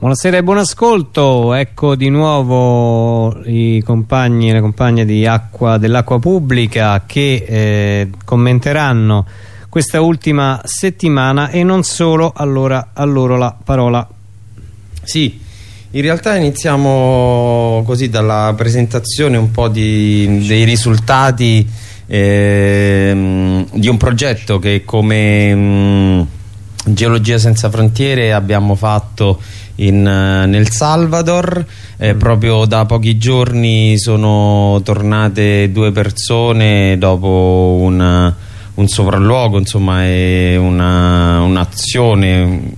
Buonasera e buon ascolto, ecco di nuovo i compagni e le compagne dell'acqua pubblica che eh, commenteranno questa ultima settimana e non solo, allora a loro la parola. Sì, in realtà iniziamo così dalla presentazione un po' di, dei risultati eh, di un progetto che come mh, mm, Geologia Senza Frontiere abbiamo fatto in, eh, nel Salvador eh, mm. proprio da pochi giorni sono tornate due persone dopo un, un sopralluogo insomma un'azione un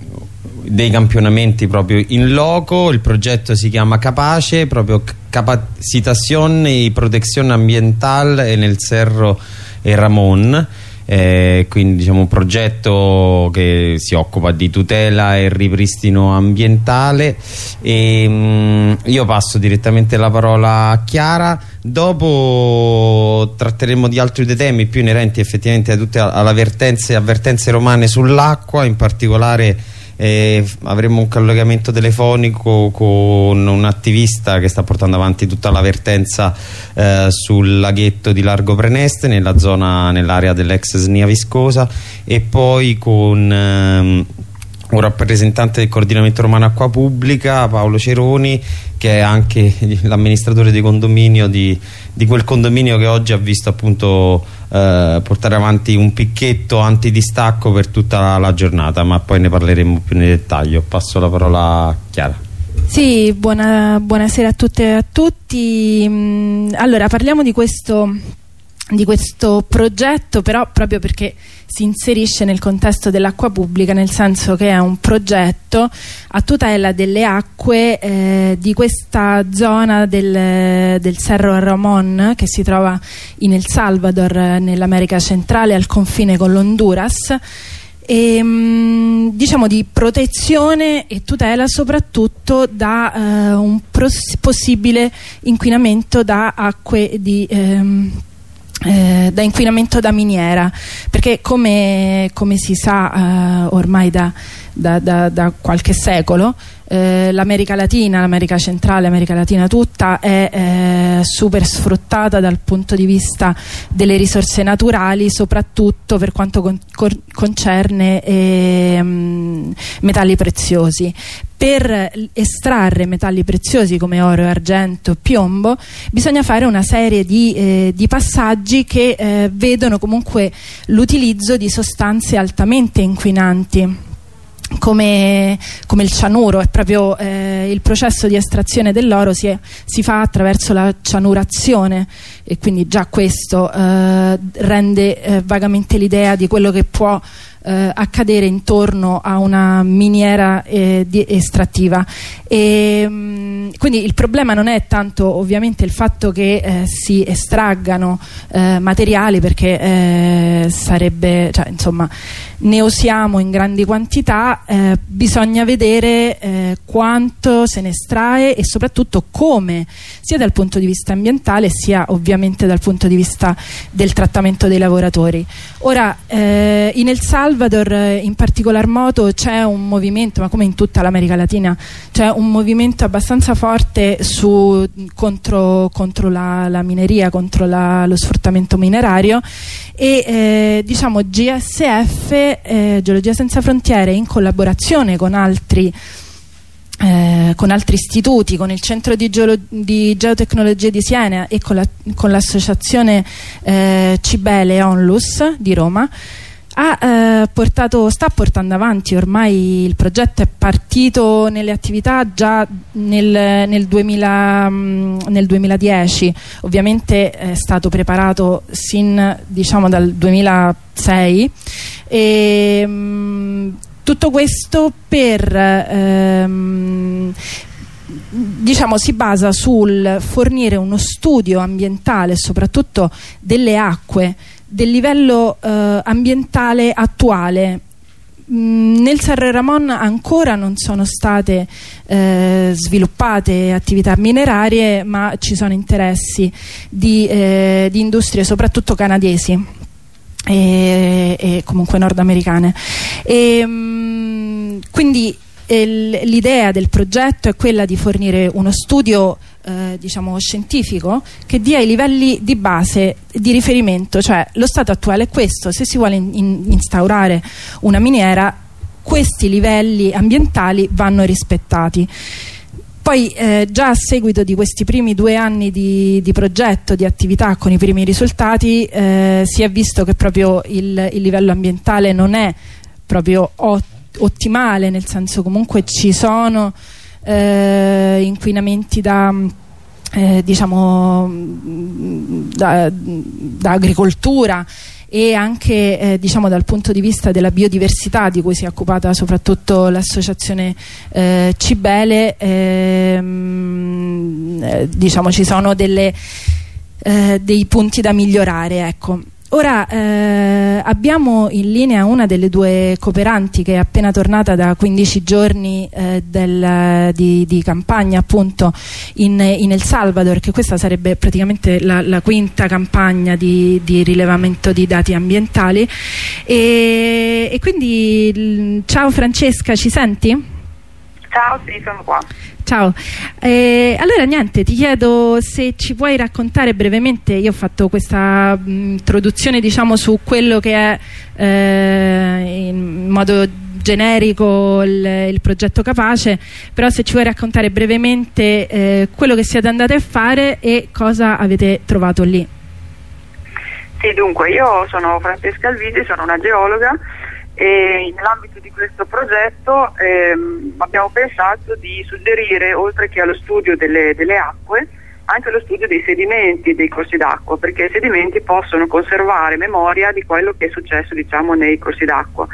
dei campionamenti proprio in loco il progetto si chiama Capace proprio capacitazione e protezione ambientale nel Cerro e Ramon eh, quindi diciamo un progetto che si occupa di tutela e ripristino ambientale. E, mh, mm, io passo direttamente la parola a Chiara. Dopo tratteremo di altri due temi più inerenti effettivamente a tutte alle avvertenze, avvertenze romane sull'acqua in particolare eh, avremo un collegamento telefonico con un attivista che sta portando avanti tutta l'avvertenza eh, sul laghetto di Largo Preneste nell'area dell'ex Snia Viscosa. E poi con ehm, un rappresentante del coordinamento romano acqua pubblica Paolo Ceroni che è anche l'amministratore di condominio di, di, quel condominio che oggi ha visto appunto eh, portare avanti un picchetto antidistacco per tutta la giornata ma poi ne parleremo più nel dettaglio. Passo la parola a Chiara. Sì, buona, buonasera a tutte e a tutti. Mm, allora parliamo di questo di questo progetto però proprio perché si inserisce nel contesto dell'acqua pubblica nel senso che è un progetto a tutela delle acque eh, di questa zona del, del Cerro Ramon che si trova in El Salvador nell'America centrale al confine con l'Honduras. E, mh, diciamo di protezione e tutela soprattutto da eh, un possibile inquinamento da acque di ehm, eh, da inquinamento da miniera perché come, come si sa eh, ormai da, da, da, da, qualche secolo eh, l'America Latina, l'America centrale, l'America Latina tutta è eh, super sfruttata dal punto di vista delle risorse naturali soprattutto per quanto con, concerne ehm, metalli preziosi per estrarre metalli preziosi come oro, argento, piombo bisogna fare una serie di, eh, di passaggi che eh, vedono comunque l'utilizzo di sostanze altamente inquinanti come, come, il cianuro, è proprio eh, il processo di estrazione dell'oro si, si, fa attraverso la cianurazione e quindi già questo eh, rende eh, vagamente l'idea di quello che può eh, accadere intorno a una miniera eh, estrattiva. E, mh, mm, quindi il problema non è tanto ovviamente il fatto che eh, si estraggano eh, materiali perché sarebbe cioè, insomma ne usiamo in grandi quantità bisogna vedere quanto se ne estrae e soprattutto come sia dal punto di vista ambientale sia ovviamente dal punto di vista del trattamento dei lavoratori. Ora in El Salvador Salvador eh, in particolar modo c'è un movimento, ma come in tutta l'America Latina, c'è un movimento abbastanza forte su, contro, contro la, la, mineria, contro la, lo sfruttamento minerario e eh, diciamo GSF, eh, Geologia Senza Frontiere, in collaborazione con altri eh, con altri istituti, con il Centro di, di Geotecnologie di Siena e con l'associazione la, eh, Cibele Onlus di Roma ha, eh, portato, sta portando avanti ormai il progetto è partito nelle attività già nel, nel, 2000, mh, nel 2010 ovviamente è stato preparato sin diciamo dal 2006 e mh, tutto questo per ehm, diciamo si basa sul fornire uno studio ambientale soprattutto delle acque del livello eh, ambientale attuale. Mm, nel Serra Ramon ancora non sono state eh, sviluppate attività minerarie ma ci sono interessi di, eh, di industrie soprattutto canadesi e, e comunque nordamericane e, mh, mm, quindi l'idea del progetto è quella di fornire uno studio eh, diciamo scientifico che dia i livelli di base di riferimento, cioè lo stato attuale è questo, se si vuole in, instaurare una miniera questi livelli ambientali vanno rispettati. Poi eh, già a seguito di questi primi due anni di, di progetto, di attività con i primi risultati, eh, si è visto che proprio il, il livello ambientale non è proprio ottimale, nel senso comunque ci sono eh, inquinamenti da eh, diciamo da, da agricoltura e anche eh, diciamo dal punto di vista della biodiversità di cui si è occupata soprattutto l'associazione eh, Cibele ehm, eh, diciamo ci sono delle, eh, dei punti da migliorare ecco. Ora eh, abbiamo in linea una delle due cooperanti che è appena tornata da 15 giorni eh, del, di, di, campagna appunto in, in, El Salvador che questa sarebbe praticamente la, la quinta campagna di, di, rilevamento di dati ambientali e, e quindi ciao Francesca ci senti? Ciao sì sono qua Ciao, eh, allora niente, ti chiedo se ci puoi raccontare brevemente, io ho fatto questa mh, introduzione diciamo su quello che è eh, in modo generico il, il, progetto Capace, però se ci vuoi raccontare brevemente eh, quello che siete andati a fare e cosa avete trovato lì. Sì, dunque, io sono Francesca Alvisi, sono una geologa e nell'ambito di questo progetto ehm, abbiamo pensato di suggerire, oltre che allo studio delle, delle acque, anche lo studio dei sedimenti dei corsi d'acqua, perché i sedimenti possono conservare memoria di quello che è successo diciamo, nei corsi d'acqua.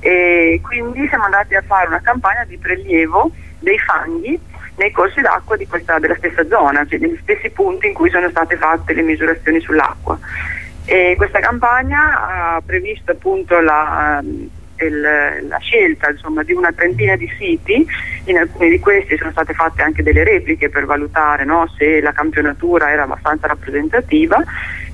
E quindi siamo andati a fare una campagna di prelievo dei fanghi nei corsi d'acqua della stessa zona, cioè negli stessi punti in cui sono state fatte le misurazioni sull'acqua. E questa campagna ha previsto appunto la, il, la scelta insomma, di una trentina di siti, in alcuni di questi sono state fatte anche delle repliche per valutare no, se la campionatura era abbastanza rappresentativa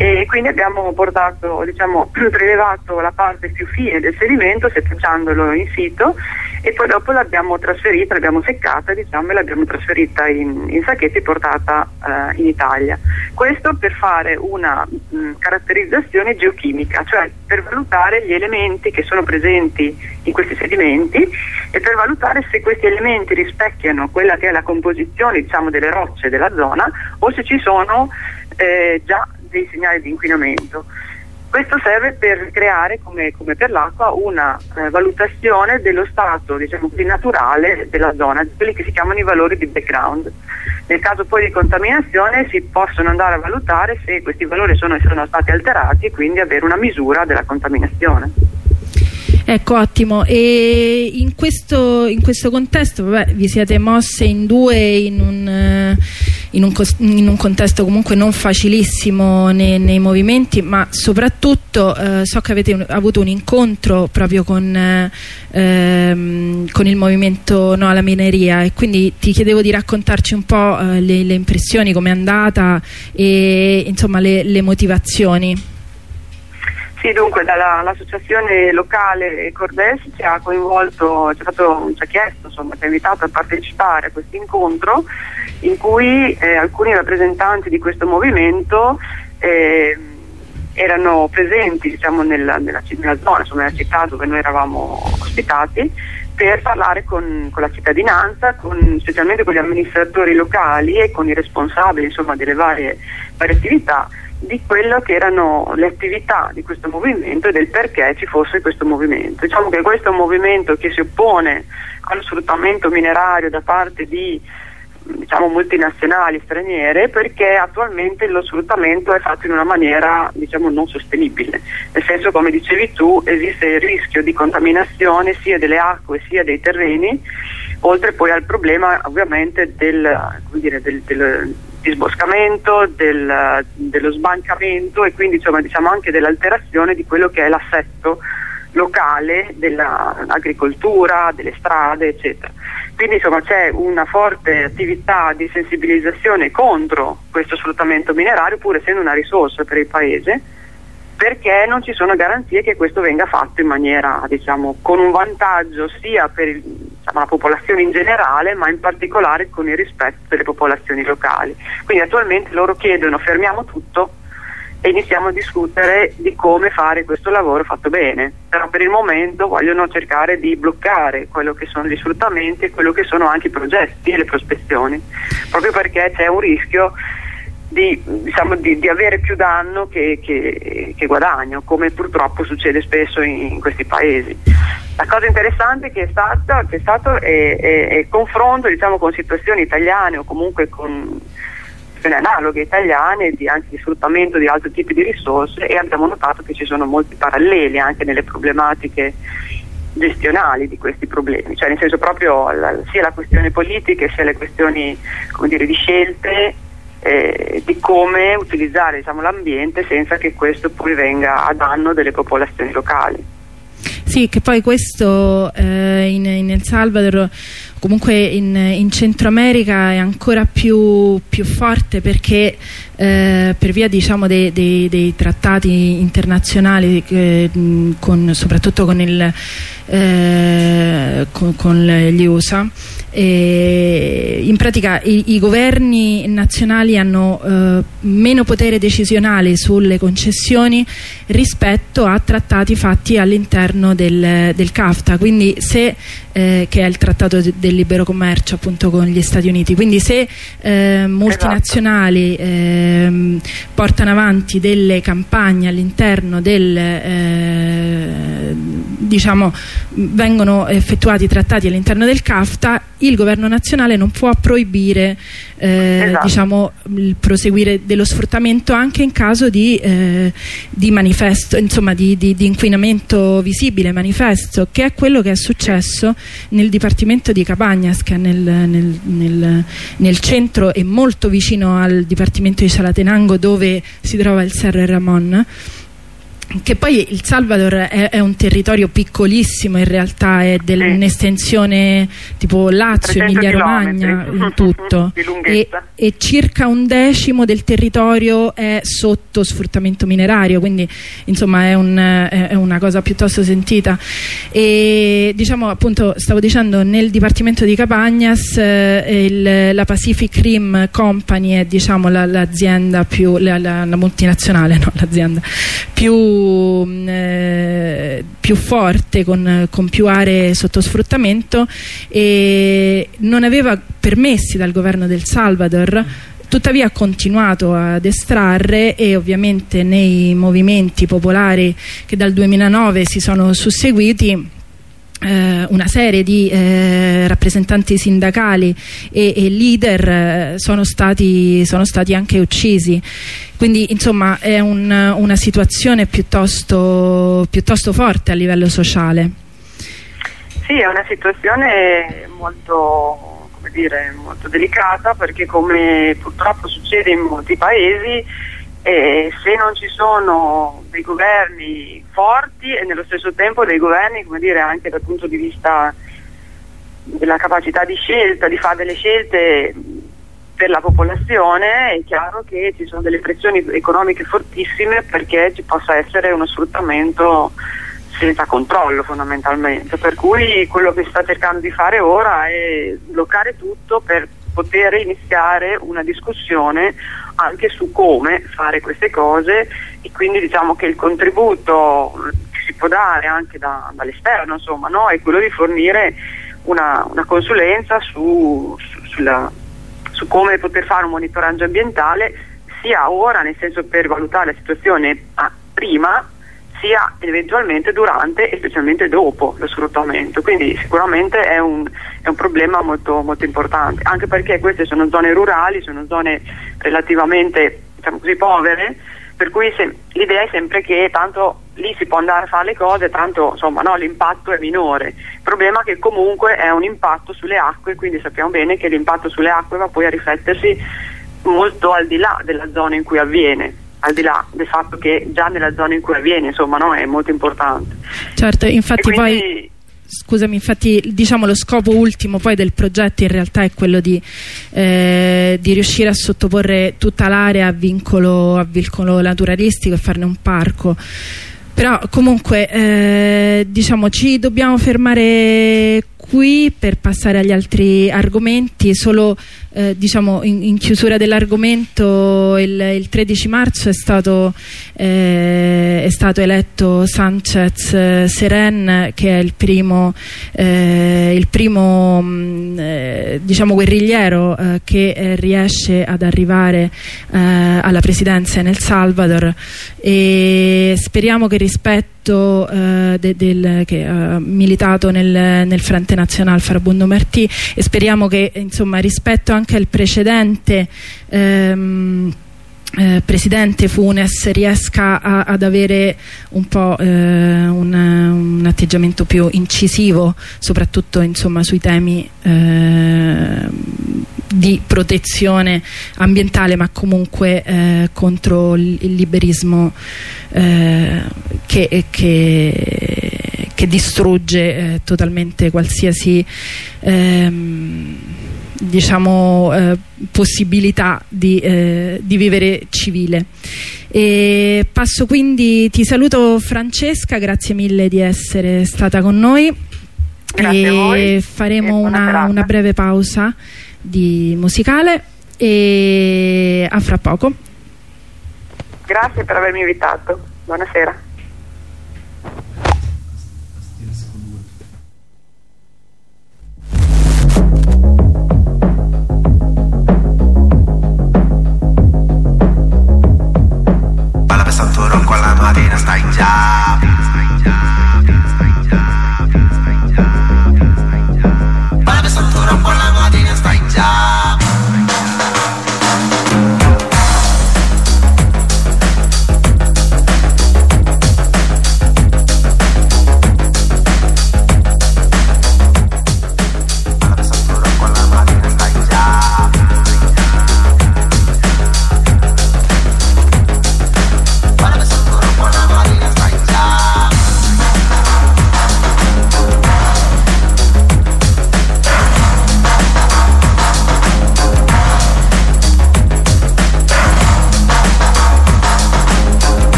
e quindi abbiamo portato, diciamo, prelevato la parte più fine del sedimento setteggiandolo in sito e poi dopo l'abbiamo trasferita, l'abbiamo seccata diciamo, e l'abbiamo trasferita in, in sacchetti e portata eh, in Italia. Questo per fare una mh, caratterizzazione geochimica, cioè per valutare gli elementi che sono presenti in questi sedimenti e per valutare se questi elementi rispecchiano quella che è la composizione diciamo, delle rocce della zona o se ci sono eh, già dei segnali di inquinamento. Questo serve per creare, come, come per l'acqua, una eh, valutazione dello stato diciamo così, naturale della zona, quelli che si chiamano i valori di background. Nel caso poi di contaminazione si possono andare a valutare se questi valori sono, sono stati alterati e quindi avere una misura della contaminazione. Ecco, ottimo. E in questo, in questo contesto vabbè, vi siete mosse in due in un, in un, in un contesto comunque non facilissimo nei, nei movimenti, ma soprattutto eh, so che avete un, avuto un incontro proprio con, eh, ehm, con il movimento No alla mineria e quindi ti chiedevo di raccontarci un po' eh, le, le impressioni, com'è andata e insomma le, le motivazioni. Sì, dunque dall'associazione locale Cordes ci ha coinvolto, ci ha, fatto, ci ha chiesto, insomma, ci ha invitato a partecipare a questo incontro in cui eh, alcuni rappresentanti di questo movimento eh, erano presenti diciamo, nella, nella, nella, zona, insomma, nella città dove noi eravamo ospitati per parlare con, con la cittadinanza, con, specialmente con gli amministratori locali e con i responsabili insomma, delle varie, varie attività di quello che erano le attività di questo movimento e del perché ci fosse questo movimento. Diciamo che questo è un movimento che si oppone allo sfruttamento minerario da parte di diciamo, multinazionali straniere perché attualmente lo sfruttamento è fatto in una maniera diciamo, non sostenibile. Nel senso, come dicevi tu, esiste il rischio di contaminazione sia delle acque sia dei terreni, oltre poi al problema ovviamente del, dire, del, del disboscamento, del, dello sbancamento e quindi insomma, diciamo anche dell'alterazione di quello che è l'assetto locale dell'agricoltura, delle strade, eccetera. Quindi insomma c'è una forte attività di sensibilizzazione contro questo sfruttamento minerario, pur essendo una risorsa per il paese, perché non ci sono garanzie che questo venga fatto in maniera, diciamo, con un vantaggio sia per il diciamo, la popolazione in generale, ma in particolare con il rispetto delle popolazioni locali. Quindi attualmente loro chiedono fermiamo tutto e iniziamo a discutere di come fare questo lavoro fatto bene, però per il momento vogliono cercare di bloccare quello che sono gli sfruttamenti e quello che sono anche i progetti e le prospezioni, proprio perché c'è un rischio di, diciamo, di, di avere più danno che, che, che, guadagno, come purtroppo succede spesso in, in questi paesi. La cosa interessante che è, stata, che è stato è, è, è il confronto diciamo, con situazioni italiane o comunque con situazioni analoghe italiane di, anche di sfruttamento di altri tipi di risorse e abbiamo notato che ci sono molti paralleli anche nelle problematiche gestionali di questi problemi, cioè nel senso proprio la, sia la questione politica sia le questioni dire, di scelte eh, di come utilizzare diciamo, l'ambiente senza che questo poi venga a danno delle popolazioni locali. Sì, che poi questo eh, in, in El Salvador comunque in, in Centro America è ancora più, più forte perché eh, per via diciamo, dei, dei, dei, trattati internazionali eh, con, soprattutto con, il, eh, con, con gli USA in pratica i, i, governi nazionali hanno eh, meno potere decisionale sulle concessioni rispetto a trattati fatti all'interno del, del CAFTA. Quindi se eh, che è il trattato del libero commercio appunto con gli Stati Uniti. Quindi se eh, multinazionali ehm, portano avanti delle campagne all'interno del eh, diciamo vengono effettuati trattati all'interno del CAFTA il governo nazionale non può proibire eh, esatto. diciamo, il proseguire dello sfruttamento anche in caso di, eh, di manifesto, insomma di, di, di, inquinamento visibile, manifesto, che è quello che è successo nel dipartimento di Capagnas, che è nel, nel, nel, nel centro e molto vicino al dipartimento di Salatenango dove si trova il Serra Ramon che poi il Salvador è, è, un territorio piccolissimo in realtà è dell'estensione tipo Lazio, Emilia Romagna in tutto. E, e, circa un decimo del territorio è sotto sfruttamento minerario quindi insomma è, un, è, è una cosa piuttosto sentita. E diciamo appunto stavo dicendo nel dipartimento di Capagnas eh, il, la Pacific Rim Company è diciamo l'azienda la, più la, la, la multinazionale no l'azienda più eh, più forte con, con, più aree sotto sfruttamento e non aveva permessi dal governo del Salvador tuttavia ha continuato ad estrarre e ovviamente nei movimenti popolari che dal 2009 si sono susseguiti una serie di eh, rappresentanti sindacali e, e leader eh, sono, stati, sono, stati, anche uccisi. Quindi insomma è un, una situazione piuttosto, piuttosto forte a livello sociale. Sì, è una situazione molto, dire, molto delicata perché come purtroppo succede in molti paesi e se non ci sono dei governi forti e nello stesso tempo dei governi, come dire, anche dal punto di vista della capacità di scelta, di fare delle scelte per la popolazione, è chiaro che ci sono delle pressioni economiche fortissime perché ci possa essere uno sfruttamento senza controllo fondamentalmente, per cui quello che sta cercando di fare ora è bloccare tutto per poter iniziare una discussione anche su come fare queste cose e quindi diciamo che il contributo che si può dare anche da, dall'esterno insomma, no? è quello di fornire una, una consulenza su, su, sulla, su come poter fare un monitoraggio ambientale sia ora nel senso per valutare la situazione prima sia eventualmente durante e specialmente dopo lo sfruttamento. Quindi sicuramente è un, è un problema molto, molto, importante, anche perché queste sono zone rurali, sono zone relativamente diciamo così, povere, per cui l'idea è sempre che tanto lì si può andare a fare le cose, tanto no, l'impatto è minore. Il problema è che comunque è un impatto sulle acque, quindi sappiamo bene che l'impatto sulle acque va poi a riflettersi molto al di là della zona in cui avviene al di là del fatto che già nella zona in cui avviene insomma no, è molto importante. Certo infatti quindi... poi scusami infatti diciamo lo scopo ultimo poi del progetto in realtà è quello di, eh, di riuscire a sottoporre tutta l'area a vincolo, a vincolo naturalistico e farne un parco. Però comunque eh, diciamo ci dobbiamo fermare qui per passare agli altri argomenti solo eh, diciamo in, in, chiusura dell'argomento il, il, 13 marzo è stato, eh, è stato eletto Sanchez eh, Seren che è il primo, eh, il primo mh, mm, eh, diciamo guerrigliero eh, che riesce ad arrivare alla presidenza in El Salvador. E speriamo che rispetto de, del, che ha militato nel, nel Frente Nazionale Farabundo Martì e speriamo che insomma rispetto anche al precedente ehm, eh, presidente Funes riesca a, ad avere un po' eh, un, un, atteggiamento più incisivo soprattutto insomma, sui temi eh, di protezione ambientale ma comunque eh, contro il, liberismo eh, che, che, che, distrugge eh, totalmente qualsiasi ehm, diciamo, eh, possibilità di, eh, di, vivere civile. E passo quindi, ti saluto Francesca, grazie mille di essere stata con noi. Grazie e faremo e una, una breve pausa di musicale e a fra poco. Grazie per avermi invitato. Buonasera. Ci veniva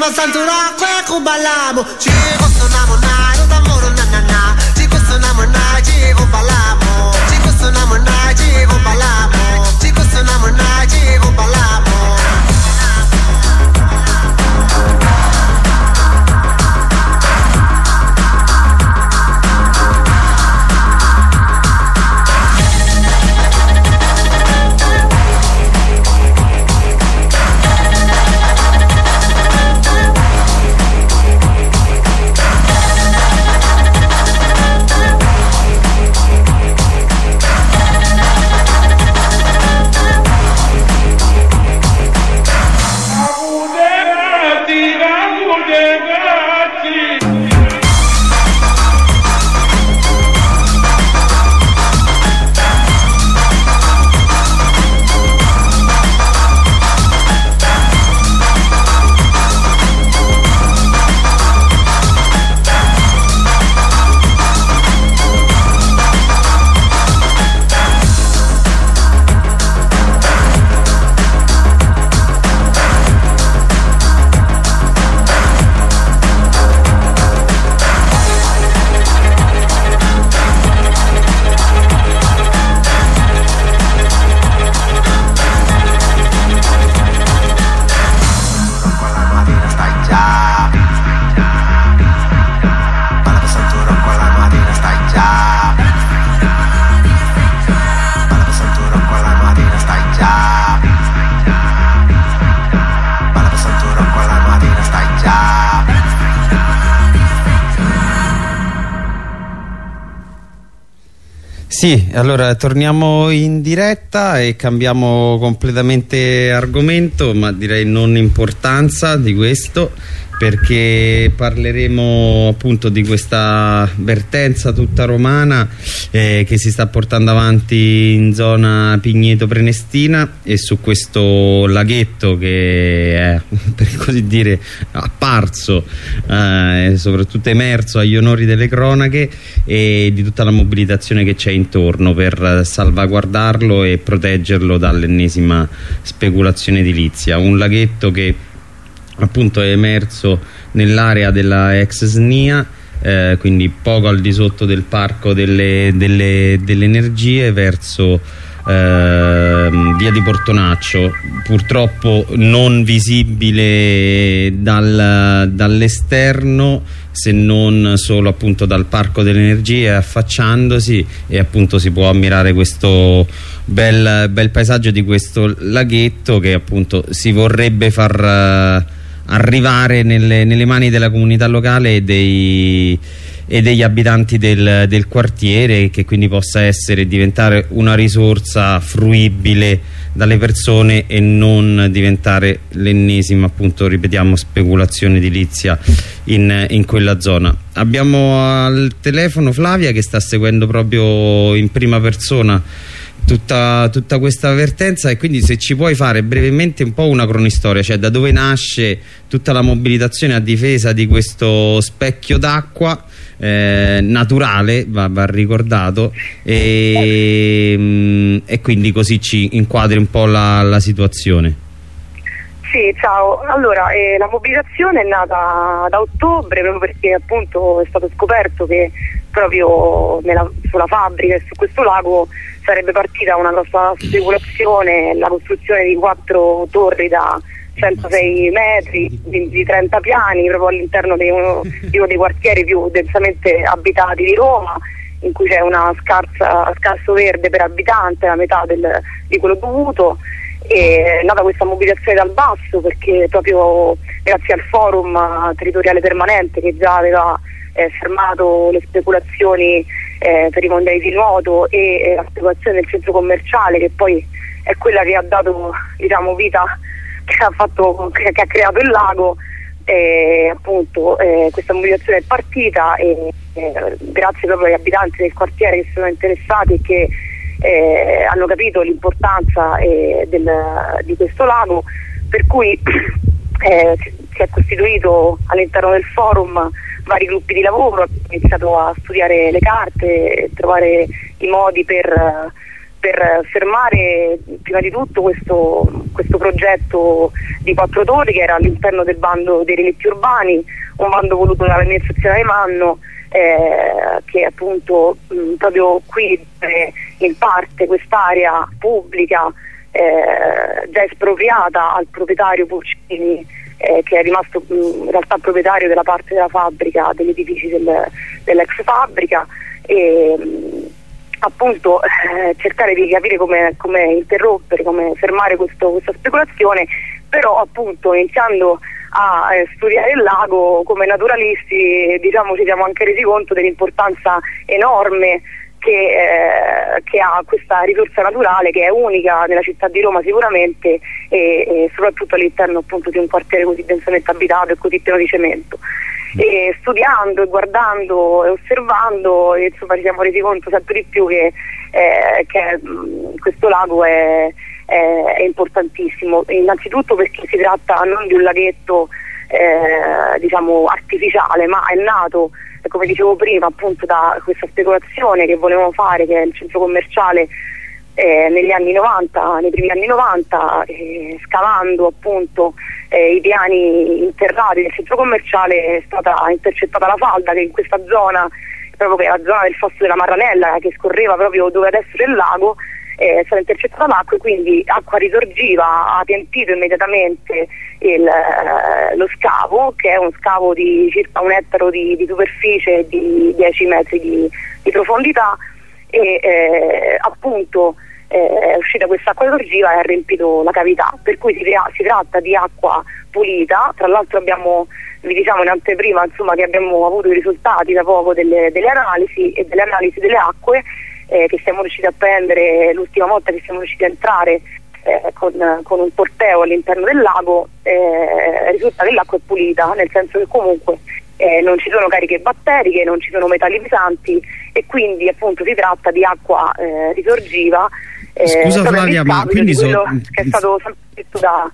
a Santura, qua cubalamo Sì, allora torniamo in diretta e cambiamo completamente argomento, ma direi non importanza di questo, perché parleremo appunto di questa vertenza tutta romana eh, che si sta portando avanti in zona Pigneto Prenestina e su questo laghetto che è per così dire apparso eh, soprattutto emerso agli onori delle cronache e di tutta la mobilitazione che c'è intorno per salvaguardarlo e proteggerlo dall'ennesima speculazione edilizia. Un laghetto che appunto è emerso nell'area della ex SNIA eh, quindi poco al di sotto del parco delle, delle, delle energie verso eh, via di Portonaccio. Purtroppo non visibile dal, dall'esterno se non solo appunto dal parco delle energie affacciandosi e appunto si può ammirare questo bel, bel paesaggio di questo laghetto che appunto si vorrebbe far arrivare nelle, nelle mani della comunità locale e dei, e degli abitanti del, del, quartiere che quindi possa essere diventare una risorsa fruibile dalle persone e non diventare l'ennesima appunto ripetiamo speculazione edilizia in, in quella zona. Abbiamo al telefono Flavia che sta seguendo proprio in prima persona tutta, tutta, questa avvertenza e quindi se ci puoi fare brevemente un po' una cronistoria, cioè da dove nasce tutta la mobilitazione a difesa di questo specchio d'acqua eh, naturale, va, va ricordato, e, mm, e, quindi così ci inquadri un po' la, la situazione. Sì, ciao. Allora, eh, la mobilitazione è nata da ottobre proprio perché appunto è stato scoperto che proprio nella, sulla fabbrica e su questo lago sarebbe partita una grossa speculazione, la costruzione di quattro torri da 106 metri, di, di 30 piani, proprio all'interno di uno, di uno dei quartieri più densamente abitati di Roma in cui c'è una scarsa, scarso verde per abitante, la metà del, di quello dovuto. È nata questa mobilitazione dal basso perché proprio grazie al forum territoriale permanente che già aveva eh, fermato le speculazioni eh, per i mondiali di nuoto e eh, la speculazione del centro commerciale che poi è quella che ha dato diciamo, vita, che ha, fatto, che, che ha, creato il lago. Appunto eh, questa mobilitazione è partita e eh, grazie proprio agli abitanti del quartiere che sono interessati e che eh, hanno capito l'importanza del, di questo lago per cui si è costituito all'interno del forum vari gruppi di lavoro, ho iniziato a studiare le carte, trovare i modi per, per fermare prima di tutto questo, questo, progetto di quattro torri che era all'interno del bando dei relitti urbani, un bando voluto dall'amministrazione Alemanno eh, che appunto mh, proprio qui eh, in parte quest'area pubblica eh, già espropriata al proprietario Pulcini eh, che è rimasto mh, in realtà proprietario della parte della fabbrica, degli edifici del, dell'ex fabbrica e mh, appunto eh, cercare di capire come, come interrompere, come fermare questo, questa speculazione, però appunto iniziando a eh, studiare il lago come naturalisti diciamo ci siamo anche resi conto dell'importanza enorme che, eh, che, ha questa risorsa naturale che è unica nella città di Roma sicuramente e, e soprattutto all'interno appunto di un quartiere così densamente abitato e così pieno di cemento. E studiando, guardando e osservando insomma, ci siamo resi conto sempre di più che, eh, che mh, questo lago è, è, è, importantissimo, innanzitutto perché si tratta non di un laghetto eh, diciamo artificiale ma è nato come dicevo prima appunto da questa speculazione che volevamo fare che è il centro commerciale eh, negli anni 90, nei primi anni 90 eh, scavando appunto eh, i piani interrati del centro commerciale è stata intercettata la falda che in questa zona proprio che è la zona del fosso della Marranella che scorreva proprio dove adesso c'è il lago eh, stata intercettata l'acqua e quindi acqua risorgiva ha tempito immediatamente il, eh, lo scavo che è un scavo di circa un ettaro di, di superficie di 10 metri di, di profondità e eh, appunto eh, è uscita questa acqua risorgiva e ha riempito la cavità. Per cui si, si tratta di acqua pulita. Tra l'altro abbiamo vi diciamo in anteprima insomma, che abbiamo avuto i risultati da poco delle, delle analisi e delle analisi delle acque eh, che siamo riusciti a prendere l'ultima volta che siamo riusciti a entrare eh, con, con, un porteo all'interno del lago eh, risulta che l'acqua è pulita, nel senso che comunque eh, non ci sono cariche batteriche, non ci sono metalli pesanti e quindi appunto si tratta di acqua eh, risorgiva. Eh, Scusa Flavia, ma quindi so... che è stato sempre detto da,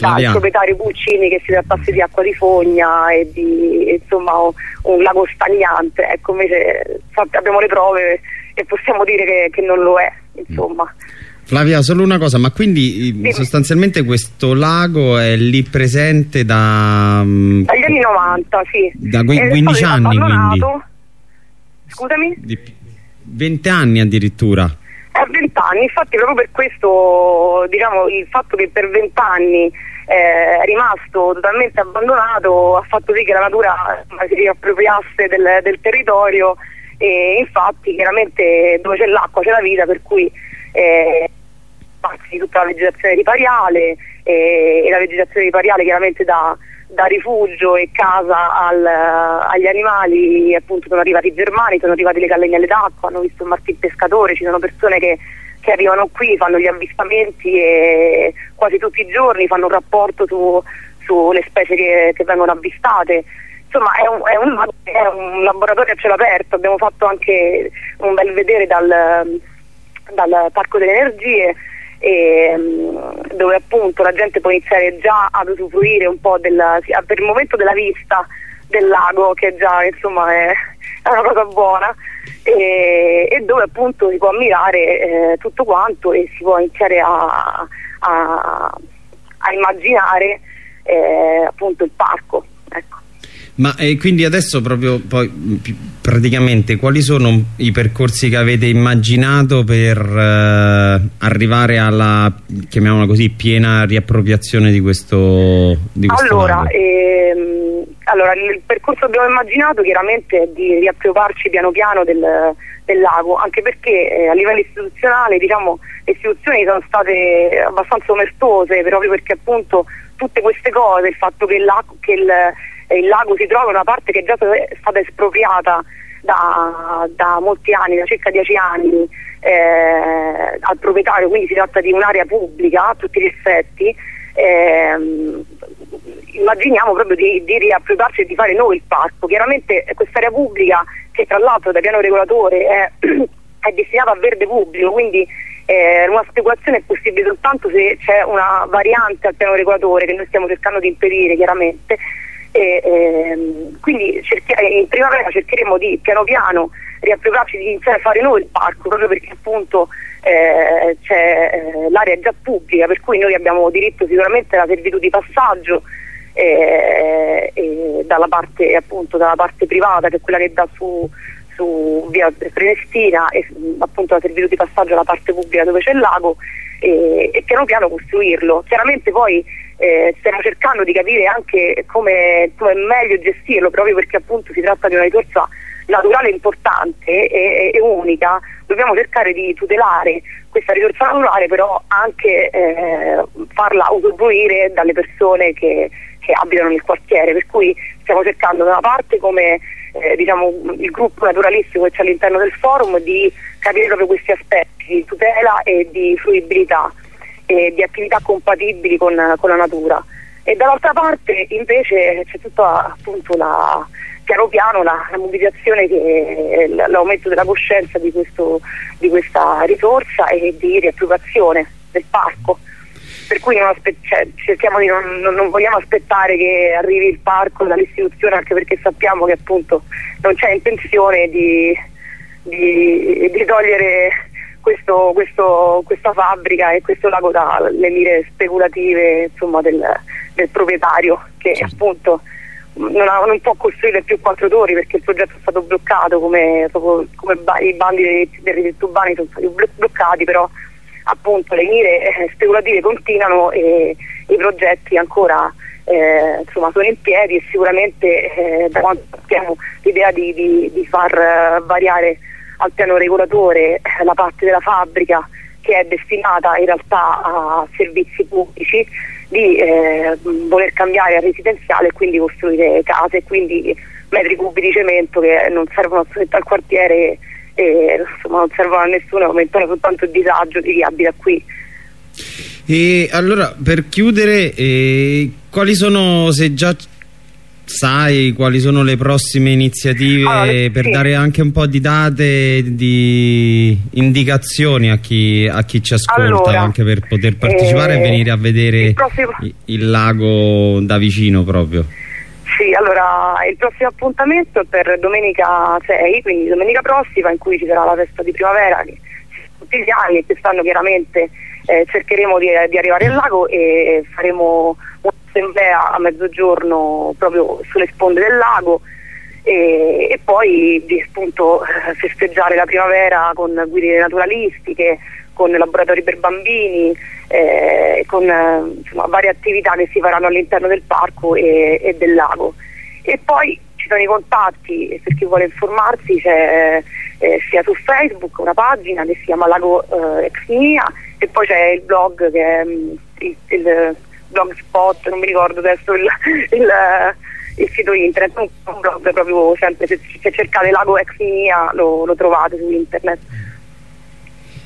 dal proprietario Puccini che si trattasse di acqua di fogna e di insomma un lago stagnante, ecco invece abbiamo le prove e possiamo dire che, che non lo è, insomma. Mm. Flavia, solo una cosa, ma quindi sì. sostanzialmente questo lago è lì presente da... Mm, Dagli anni 90, sì. Da 15 anni quindi? Scusami? Di 20 anni addirittura? Eh, 20 anni, infatti proprio per questo, diciamo, il fatto che per 20 anni eh, è rimasto totalmente abbandonato ha fatto sì che la natura si riappropriasse del, del territorio e infatti chiaramente dove c'è l'acqua c'è la vita per cui eh, tutta la vegetazione ripariale eh, e la vegetazione ripariale chiaramente da, da rifugio e casa al, agli animali appunto sono arrivati i germani, sono arrivati le gallinelle d'acqua, hanno visto il martì pescatore, ci sono persone che, che, arrivano qui, fanno gli avvistamenti e quasi tutti i giorni fanno un rapporto su, sulle specie che, che vengono avvistate insomma è un, è, un, è un, laboratorio a cielo aperto, abbiamo fatto anche un bel vedere dal, dal Parco delle Energie e, mm, dove appunto la gente può iniziare già ad usufruire un po' della, per il momento della vista del lago che già insomma è, è una cosa buona e, e, dove appunto si può ammirare eh, tutto quanto e si può iniziare a, a, a immaginare eh, appunto il parco ma eh, quindi adesso proprio poi praticamente quali sono i percorsi che avete immaginato per eh, arrivare alla chiamiamola così piena riappropriazione di questo, di questo allora, ehm, allora, il percorso che abbiamo immaginato chiaramente è di riappropriarci piano piano del, del lago anche perché eh, a livello istituzionale diciamo, le istituzioni sono state abbastanza omertose proprio perché appunto tutte queste cose il fatto che, che il il lago si trova una parte che è già stata espropriata da, da molti anni, da circa dieci anni eh, al proprietario, quindi si tratta di un'area pubblica a tutti gli effetti. Eh, immaginiamo proprio di, di riappropriarci e di fare noi il parco. Chiaramente quest'area pubblica, che tra l'altro da piano regolatore è, è destinata a verde pubblico, quindi eh, una speculazione è possibile soltanto se c'è una variante al piano regolatore che noi stiamo cercando di impedire chiaramente e, ehm, quindi in primavera cercheremo di piano piano riappropriarci di iniziare a fare noi il parco proprio perché appunto eh, eh, l'area è già pubblica per cui noi abbiamo diritto sicuramente alla servitù di passaggio eh, dalla, parte, appunto, dalla parte privata che è quella che dà su, su via Prenestina e appunto la servitù di passaggio alla parte pubblica dove c'è il lago e, e piano piano costruirlo. Chiaramente poi eh, stiamo cercando di capire anche come, come meglio gestirlo proprio perché appunto si tratta di una risorsa naturale importante e, e, unica, dobbiamo cercare di tutelare questa risorsa naturale però anche eh, farla usufruire dalle persone che, che, abitano nel quartiere, per cui stiamo cercando da una parte come eh, diciamo, il gruppo naturalistico che c'è all'interno del forum di capire proprio questi aspetti di tutela e di fruibilità e di attività compatibili con, con la natura. E dall'altra parte invece c'è tutta appunto la, piano piano la, la mobilitazione, l'aumento della coscienza di, questo, di, questa risorsa e di riappropriazione del parco. Per cui cioè, cerchiamo di non, non, non, vogliamo aspettare che arrivi il parco dall'istituzione anche perché sappiamo che appunto non c'è intenzione di, di, di togliere questo, questo, questa fabbrica e questo lago dalle mire speculative insomma, del, del, proprietario che certo. appunto non, ha, non, può costruire più quattro torri perché il progetto è stato bloccato come, come i bandi dei, dei diritti urbani sono stati bloccati però appunto le mire eh, speculative continuano e i progetti ancora eh, insomma, sono in piedi e sicuramente eh, da quanto sappiamo l'idea di, di, di far uh, variare al piano regolatore eh, la parte della fabbrica che è destinata in realtà a servizi pubblici di eh, voler cambiare a residenziale e quindi costruire case quindi metri cubi di cemento che non servono assolutamente al quartiere e insomma, non servono a nessuno, aumentano soltanto il disagio di chi abita qui. E allora per chiudere, eh, quali sono, se già sai, quali sono le prossime iniziative Allora, per sì. dare anche un po' di date, di indicazioni a chi, a chi ci ascolta, Allora, anche per poter partecipare eh, e venire a vedere il prossimo- il lago da vicino proprio. Sì, allora il prossimo appuntamento è per domenica 6, quindi domenica prossima, in cui ci sarà la festa di primavera, che tutti gli anni, e quest'anno chiaramente eh, cercheremo di, di arrivare al lago e faremo un'assemblea a mezzogiorno proprio sulle sponde del lago e, e poi di appunto eh, festeggiare la primavera con guide naturalistiche, con laboratori per bambini, eh, con insomma, varie attività che si faranno all'interno del parco e, e del lago. E poi ci sono i contatti per chi vuole informarsi c'è eh, sia su Facebook una pagina che si chiama Lago eh, Exmia e poi c'è il blog che è mm, il, il blogspot, non mi ricordo adesso il, il, il sito internet, un, un blog proprio sempre, se, se cercate Lago Exmia lo, lo trovate su internet.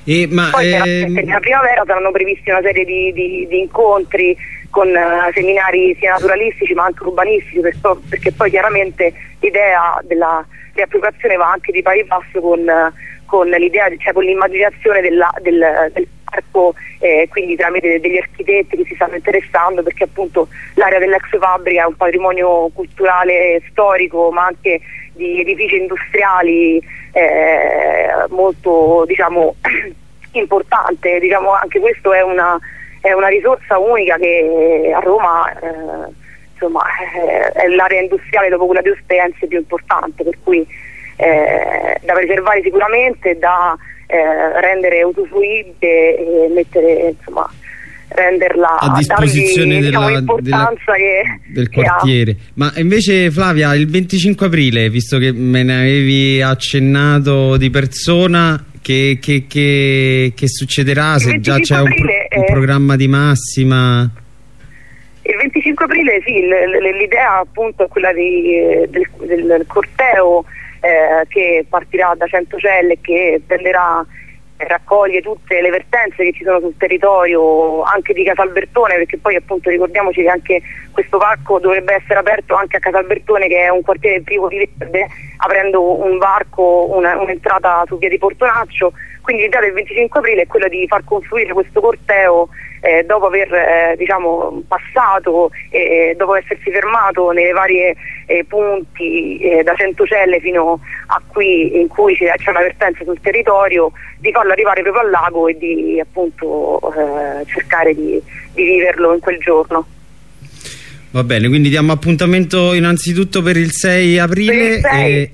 E, ma, Poi ehm, nella primavera saranno previsti una serie di, di- di incontri con eh, seminari sia naturalistici ma anche urbanistici perché, perché poi chiaramente l'idea della riappropriazione va anche di pari passo con, eh, con l'idea, cioè con l'immaginazione della- del, del parco eh, quindi tramite degli architetti che si stanno interessando perché appunto l'area dell'ex fabbrica è un patrimonio culturale storico ma anche di edifici industriali eh, molto diciamo importante, diciamo anche questo è una, è una risorsa unica che a Roma eh, insomma, eh, è l'area industriale dopo quella di Ostense più importante, per cui eh, da preservare sicuramente, da eh, rendere usufruibile e mettere insomma renderla a disposizione dargli, diciamo, della- l'importanza che, del che ha. quartiere. Ma invece Flavia, il 25 aprile, visto che me ne avevi accennato di persona, che, che- che- che succederà? Se già 25 c'è un, pro- un programma di massima? Il 25 aprile sì, l'idea appunto è quella di, eh, del, del corteo eh, che partirà da Centocelle e che prenderà e raccoglie tutte le vertenze che ci sono sul territorio anche di Casalbertone perché poi appunto ricordiamoci che anche questo parco dovrebbe essere aperto anche a Casalbertone che è un quartiere privo di verde aprendo un varco, un'entrata su via di Portonaccio. Quindi l'idea del 25 aprile è quella di far confluire questo corteo eh, dopo aver eh, diciamo, passato e dopo essersi fermato nei vari punti eh, da Centocelle fino a qui in cui c'è c'è una vertenza sul territorio di farlo arrivare proprio al lago e di appunto eh, cercare di, di viverlo in quel giorno. Va bene, quindi diamo appuntamento innanzitutto per il 6 aprile Per il 6. E,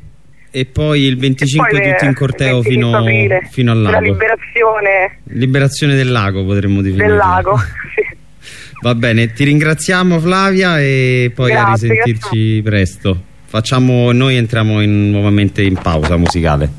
e poi il 25 E poi, tutti in corteo 25 fino, fino al La lago. liberazione Liberazione del lago potremmo definire. del lago. sì. Va bene, ti ringraziamo Flavia e poi a Grazie, risentirci presto. Facciamo, noi entriamo in- nuovamente in pausa musicale.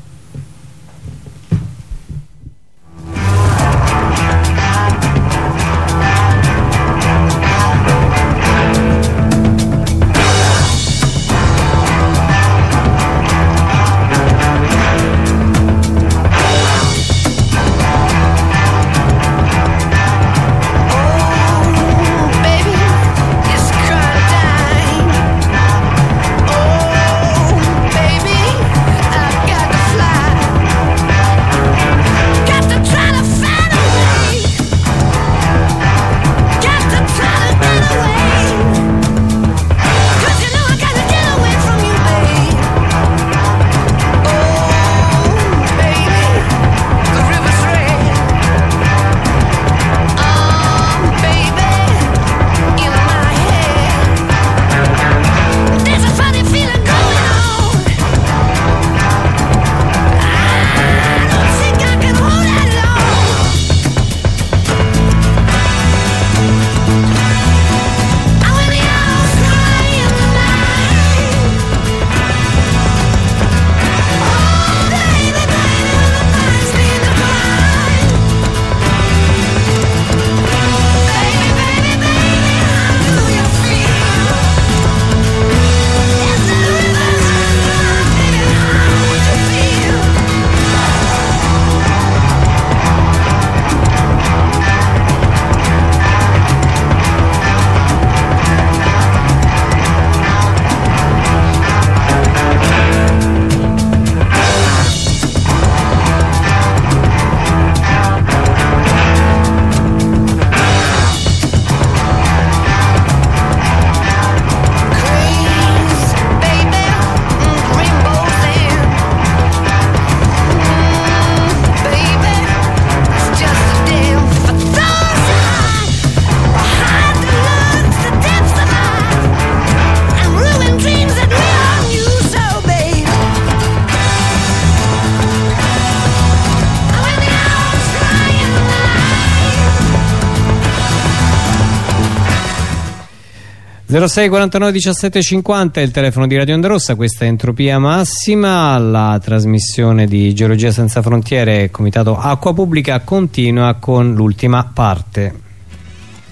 06 49 17 50 è il telefono di Radio Onda Rossa, questa è Entropia Massima, la trasmissione di Geologia Senza Frontiere Comitato Acqua Pubblica continua con l'ultima parte.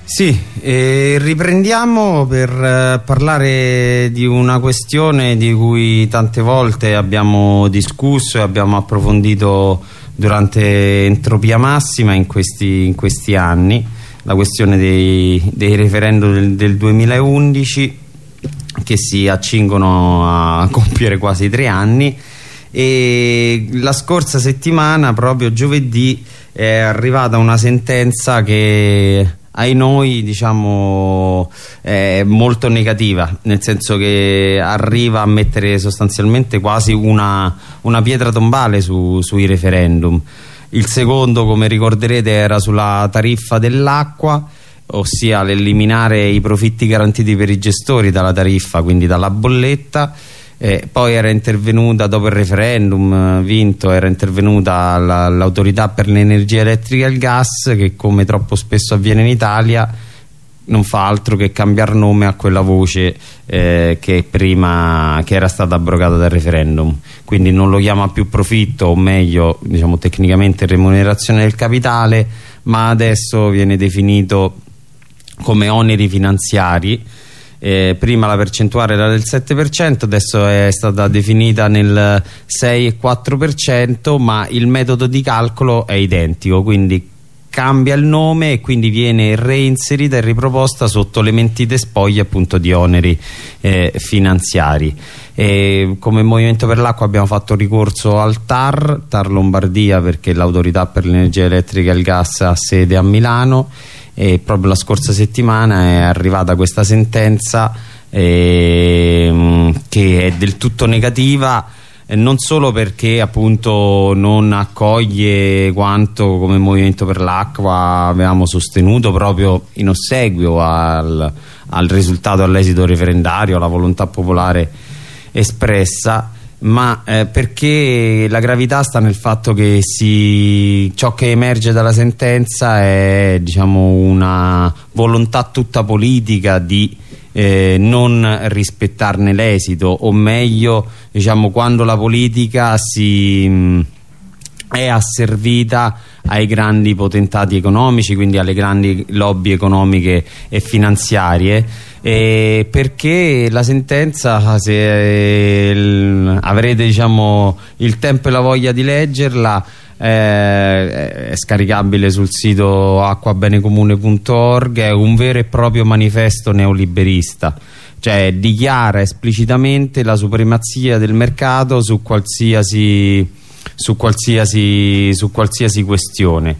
Sì, eh, riprendiamo per eh, parlare di una questione di cui tante volte abbiamo discusso e abbiamo approfondito durante Entropia Massima in questi, in questi anni la questione dei, dei referendum del, del 2011 che si accingono a compiere quasi tre anni. E la scorsa settimana proprio giovedì è arrivata una sentenza che ai noi diciamo è molto negativa nel senso che arriva a mettere sostanzialmente quasi una, una pietra tombale su, sui referendum il secondo come ricorderete era sulla tariffa dell'acqua ossia l'eliminare i profitti garantiti per i gestori dalla tariffa quindi dalla bolletta. Eh, poi era intervenuta dopo il referendum eh, vinto era intervenuta l'autorità per l'energia elettrica e il gas che come troppo spesso avviene in Italia non fa altro che cambiare nome a quella voce eh, che prima che era stata abrogata dal referendum. Quindi non lo chiama più profitto o meglio diciamo tecnicamente remunerazione del capitale ma adesso viene definito come oneri finanziari. Eh, prima la percentuale era del 7% adesso è stata definita nel 6,4% ma il metodo di calcolo è identico quindi cambia il nome e quindi viene reinserita e riproposta sotto le mentite spoglie appunto di oneri eh, finanziari. E come Movimento per l'Acqua abbiamo fatto ricorso al TAR, TAR Lombardia perché l'autorità per l'energia elettrica e il gas ha sede a Milano e proprio la scorsa settimana è arrivata questa sentenza eh, che è del tutto negativa non solo perché appunto non accoglie quanto come Movimento per l'Acqua avevamo sostenuto proprio in ossequio al, al risultato all'esito referendario, alla volontà popolare espressa ma eh, perché la gravità sta nel fatto che si, ciò che emerge dalla sentenza è diciamo, una volontà tutta politica di eh, non rispettarne l'esito o meglio diciamo, quando la politica si, mh, è asservita ai grandi potentati economici quindi alle grandi lobby economiche e finanziarie. Eh, perché la sentenza se eh, avrete diciamo, il tempo e la voglia di leggerla eh, è scaricabile sul sito acquabenecomune.org è un vero e proprio manifesto neoliberista. Cioè dichiara esplicitamente la supremazia del mercato su qualsiasi, su qualsiasi, su qualsiasi questione.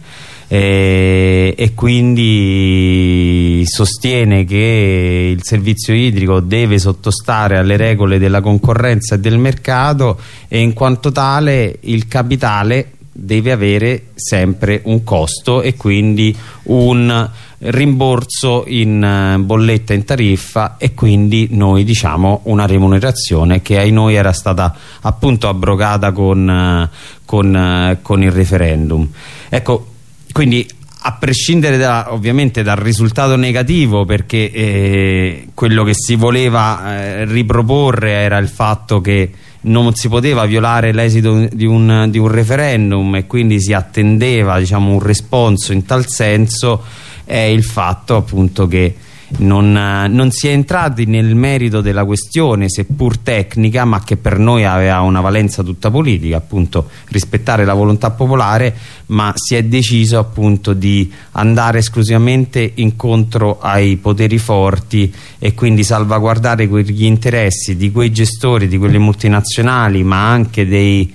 E, e quindi sostiene che il servizio idrico deve sottostare alle regole della concorrenza e del mercato e in quanto tale il capitale deve avere sempre un costo e quindi un rimborso in eh, bolletta in tariffa e quindi noi diciamo una remunerazione che ai noi era stata appunto abrogata con, eh, con, eh, con il referendum. Ecco quindi a prescindere da, ovviamente dal risultato negativo perché eh, quello che si voleva eh, riproporre era il fatto che non si poteva violare l'esito di, di un, referendum e quindi si attendeva diciamo, un responso in tal senso è il fatto appunto che non, non, si è entrati nel merito della questione seppur tecnica ma che per noi aveva una valenza tutta politica appunto rispettare la volontà popolare ma si è deciso appunto di andare esclusivamente incontro ai poteri forti e quindi salvaguardare quegli interessi di quei gestori di quelle multinazionali ma anche dei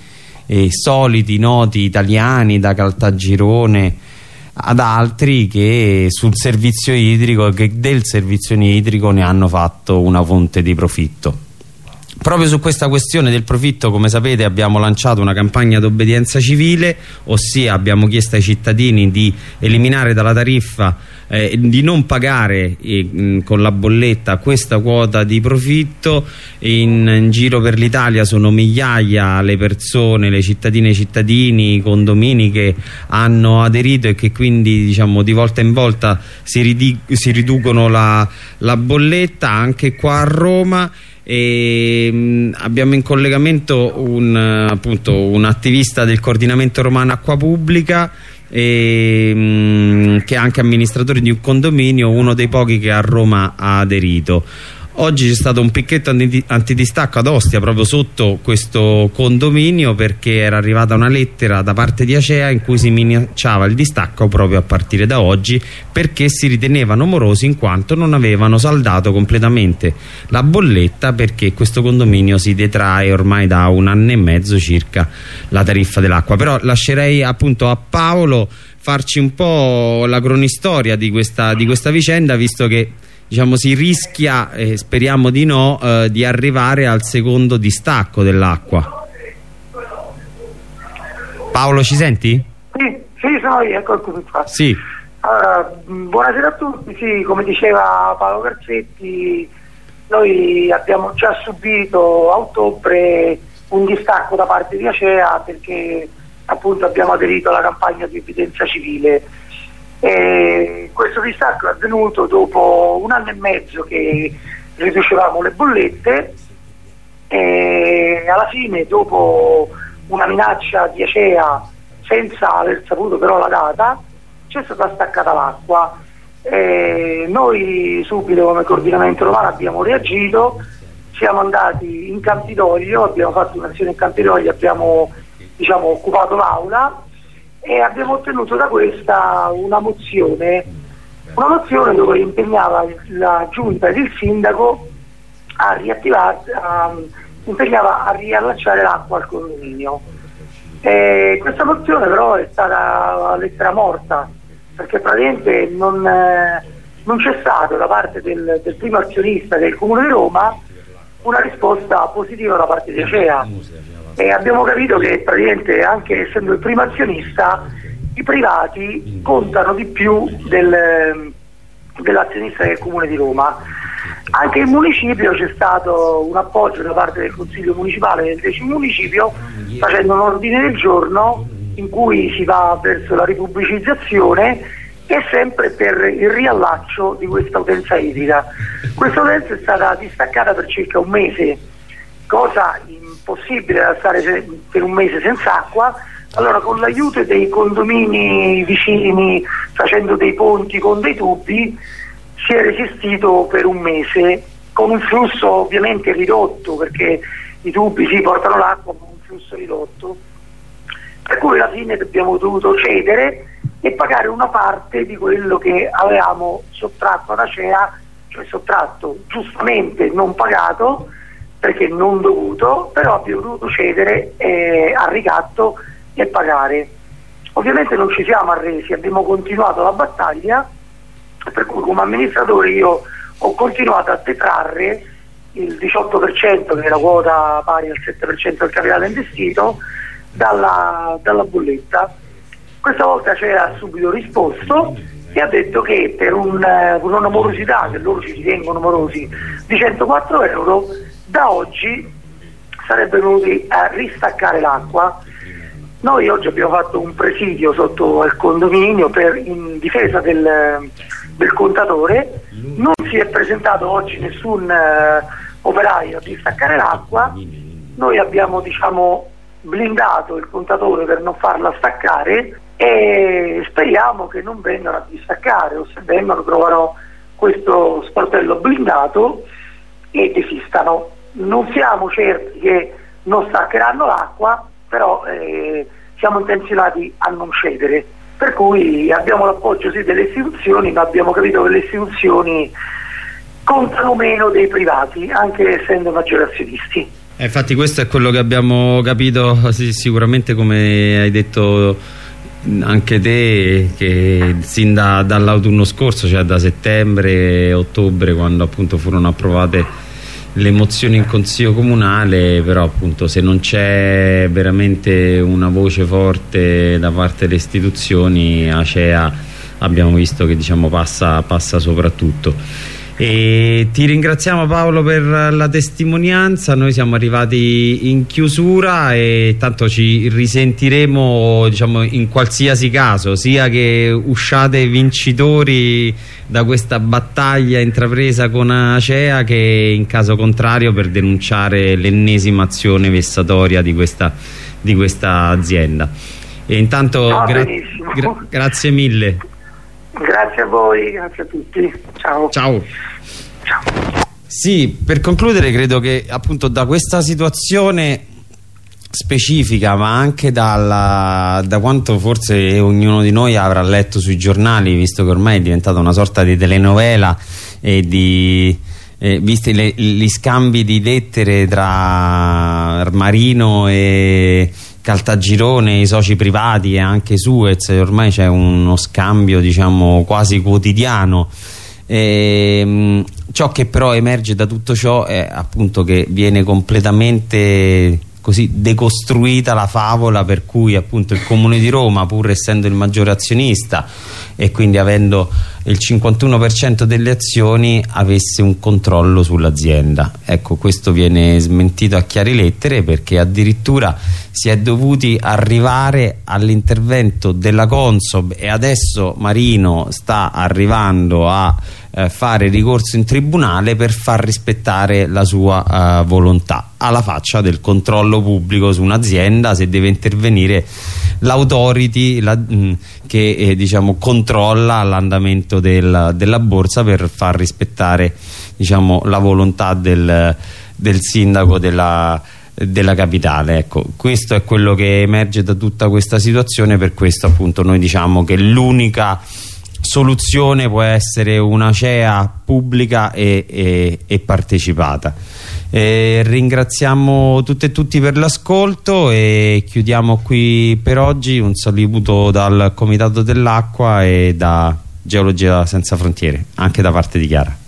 eh, soliti noti italiani da Caltagirone ad altri che sul servizio idrico che del servizio idrico ne hanno fatto una fonte di profitto Proprio su questa questione del profitto, come sapete, abbiamo lanciato una campagna d'obbedienza civile, ossia abbiamo chiesto ai cittadini di eliminare dalla tariffa, eh, di non pagare eh, con la bolletta questa quota di profitto. In, in giro per l'Italia sono migliaia le persone, le cittadine e i cittadini, i condomini che hanno aderito e che quindi diciamo, di volta in volta si riducono la, la bolletta, anche qua a Roma e mh, abbiamo in collegamento un, appunto, un attivista del coordinamento romano acqua pubblica e, mh, che è anche amministratore di un condominio uno dei pochi che a Roma ha aderito Oggi c'è stato un picchetto anti- antidistacco ad Ostia proprio sotto questo condominio perché era arrivata una lettera da parte di Acea in cui si minacciava il distacco proprio a partire da oggi perché si ritenevano morosi in quanto non avevano saldato completamente la bolletta perché questo condominio si detrae ormai da un anno e mezzo circa la tariffa dell'acqua. Però lascerei appunto a Paolo farci un po' la cronistoria di questa, di questa vicenda visto che diciamo, si rischia, eh, speriamo di no, eh, di arrivare al secondo distacco dell'acqua. Paolo ci senti? Sì, sì, sono io, ecco qui qua. Sì. Mh, buonasera a tutti, sì, come diceva Paolo Garzetti, noi abbiamo già subito a ottobre un distacco da parte di Acea perché appunto abbiamo aderito alla campagna di evidenza civile. E questo distacco è avvenuto dopo un anno e mezzo che riducevamo le bollette e alla fine dopo una minaccia di Acea senza aver saputo però la data c'è stata staccata l'acqua. E noi subito come coordinamento romano abbiamo reagito siamo andati in Campidoglio abbiamo fatto un'azione in Campidoglio abbiamo diciamo, occupato l'aula e abbiamo ottenuto da questa una mozione una mozione dove impegnava la giunta ed il sindaco a riattivare a, impegnava a riallacciare l'acqua al condominio. E questa mozione però è stata lettera morta perché praticamente non, eh, non c'è stato da parte del, del primo azionista del Comune di Roma una risposta positiva da parte di Acea e abbiamo capito che praticamente anche essendo il primo azionista i privati contano di più del, dell'azionista del Comune di Roma anche in municipio c'è stato un appoggio da parte del Consiglio Municipale del decimo municipio facendo un ordine del giorno in cui si va verso la ripubblicizzazione e sempre per il riallaccio di questa utenza idrica. Questa utenza è stata distaccata per circa un mese, cosa impossibile da stare per un mese senza acqua. Allora con l'aiuto dei condomini vicini, facendo dei ponti con dei tubi, si è resistito per un mese con un flusso ovviamente ridotto perché i tubi si portano l'acqua con un flusso ridotto per cui alla fine abbiamo dovuto cedere e pagare una parte di quello che avevamo sottratto ad Acea, cioè sottratto giustamente non pagato perché non dovuto, però abbiamo dovuto cedere eh, al ricatto e pagare. Ovviamente non ci siamo arresi, abbiamo continuato la battaglia per cui come amministratore io ho continuato a detrarre il 18% che la quota pari al 7% del capitale investito dalla, dalla bolletta. Questa volta c'era subito risposto e ha detto che per, un, eh, per una morosità, che loro ci ritengono morosi, di 104 euro, da oggi sarebbero venuti a ristaccare l'acqua. Noi oggi abbiamo fatto un presidio sotto il condominio per, in difesa del, del contatore, non si è presentato oggi nessun eh, operaio a distaccare l'acqua, noi abbiamo diciamo, blindato il contatore per non farla staccare e speriamo che non vengano a distaccare o se vengono trovano questo sportello blindato e desistano. Non siamo certi che non staccheranno l'acqua, però eh, siamo intenzionati a non cedere. Per cui abbiamo l'appoggio sì delle istituzioni, ma abbiamo capito che le istituzioni contano meno dei privati, anche essendo maggiori azionisti. Eh, infatti questo è quello che abbiamo capito sì, sicuramente come hai detto anche te che sin da- dall'autunno scorso cioè da settembre ottobre quando appunto furono approvate le mozioni in consiglio comunale però appunto se non c'è veramente una voce forte da parte delle istituzioni Acea abbiamo visto che diciamo passa, passa soprattutto e ti ringraziamo Paolo per la testimonianza, noi siamo arrivati in chiusura e tanto ci risentiremo diciamo, in qualsiasi caso, sia che usciate vincitori da questa battaglia intrapresa con Acea che in caso contrario per denunciare l'ennesima azione vessatoria di questa, di questa azienda. E intanto Ah, gra gra grazie mille. Grazie a voi, grazie a tutti. Ciao. Ciao. Sì, per concludere credo che appunto da questa situazione specifica ma anche dalla, da quanto forse ognuno di noi avrà letto sui giornali visto che ormai è diventata una sorta di telenovela e di eh, visti le- gli scambi di lettere tra Marino e Caltagirone, i soci privati e anche Suez ormai c'è uno scambio diciamo quasi quotidiano. Ehm, ciò che però emerge da tutto ciò è appunto che viene completamente così decostruita la favola per cui appunto il Comune di Roma pur essendo il maggiore azionista e quindi avendo il 51% delle azioni avesse un controllo sull'azienda. Ecco questo viene smentito a chiare lettere perché addirittura si è dovuti arrivare all'intervento della Consob e adesso Marino sta arrivando a eh, fare ricorso in tribunale per far rispettare la sua eh, volontà. Alla faccia del controllo pubblico su un'azienda se deve intervenire l'autority la, mh, che eh, diciamo controlla l'andamento del- della borsa per far rispettare diciamo la volontà del, del sindaco della della capitale. Ecco questo è quello che emerge da tutta questa situazione per questo appunto noi diciamo che l'unica soluzione può essere una CEA pubblica e, e- e partecipata. Eh, ringraziamo tutte e tutti per l'ascolto e chiudiamo qui per oggi. Un saluto dal Comitato dell'Acqua e da Geologia Senza Frontiere anche da parte di Chiara